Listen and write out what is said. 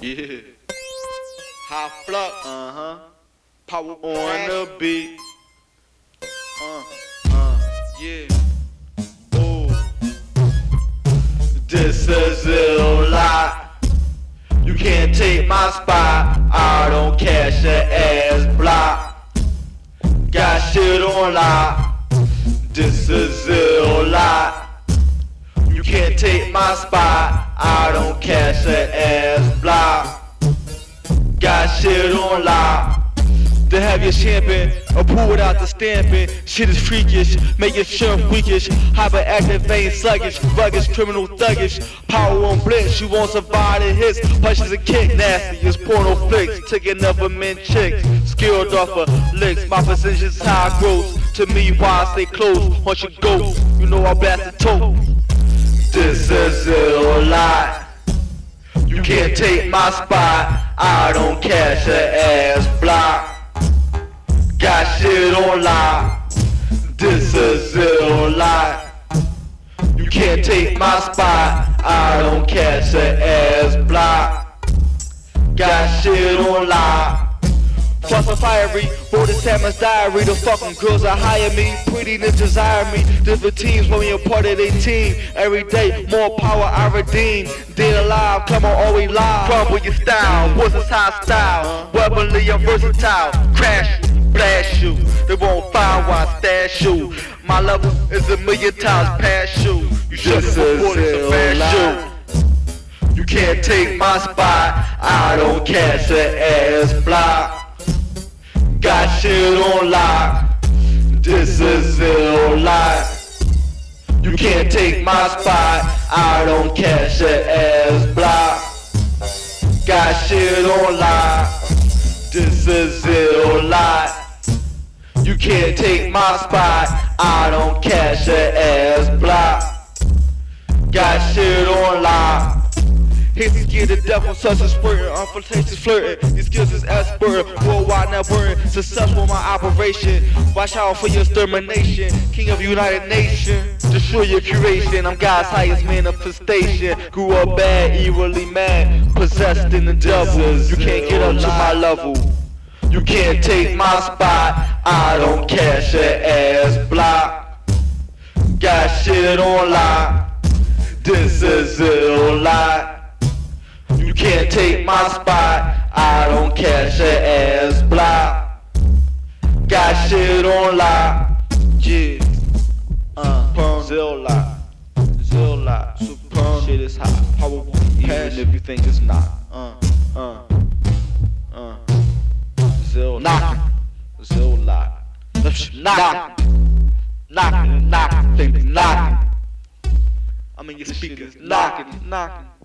Yeah. High flux. Uh huh. Power On the beat. Uh, Uh. Yeah. ooh. This is ill lot. You can't take my spot. I don't cash your ass block. Got shit on lock. This is ill lot. You can't take my spot. I don't cash your ass block. Got shit on lock. To have your champion or pull it out the stamping. Shit is freakish, make your shirt weakish. Hyperactive, vein sluggish, ruggish, criminal thuggish. Power on blitz, you won't survive the hits. Punches and kick, nasty as porno flicks. Taking up a men chicks, skilled off of licks. My position's high growth. To me, why I stay close. Once you go, you know I blast the toe. This is a lie. You can't take my spot. I don't catch your ass block. Got shit on lock. This is a lot. You can't take my spot. I don't catch your ass block. Got shit on lock. Fuss a fiery, wrote a Salmon's diary. The fucking girls that hire me, pretty to desire me. Different teams want me a part of their team. Every day, more power I redeem. Dead alive, come on, always live. Crumble your style, what's this high style? Weaponly, I'm versatile. Crash you, blast you. They won't find why I stash you. My level is a million times past you. You should have reported some fast you. You can't take my spot. I don't catch the ass block. Shit on lock. This is ill lot. You can't take my spot. I don't catch the ass block. Got shit on lock. This is ill lot. You can't take my spot. I don't catch the ass block. Got shit on lock. To get the devil such a spurting, unflirtatious flirting. These skills is expert, worldwide networking, successful my operation. Watch out for your extermination, king of United Nations. Destroy your curation, I'm God's highest manifestation. Grew up bad, evilly mad, possessed in the devil. You can't get up to my level. You can't take my spot. I don't cash your ass block. Got shit on lock. This is ill lot. Take my spot. I don't cash your ass block. Got shit on lock. Yeah. Uh, Zill lock. Zill lock. Super shit is hot. Powerful. Even if you think it's not. Uh, uh, uh. Zill knock. Zill lock. Knock. Knock. Knock. Think knock. I mean your speakers knocking, knocking.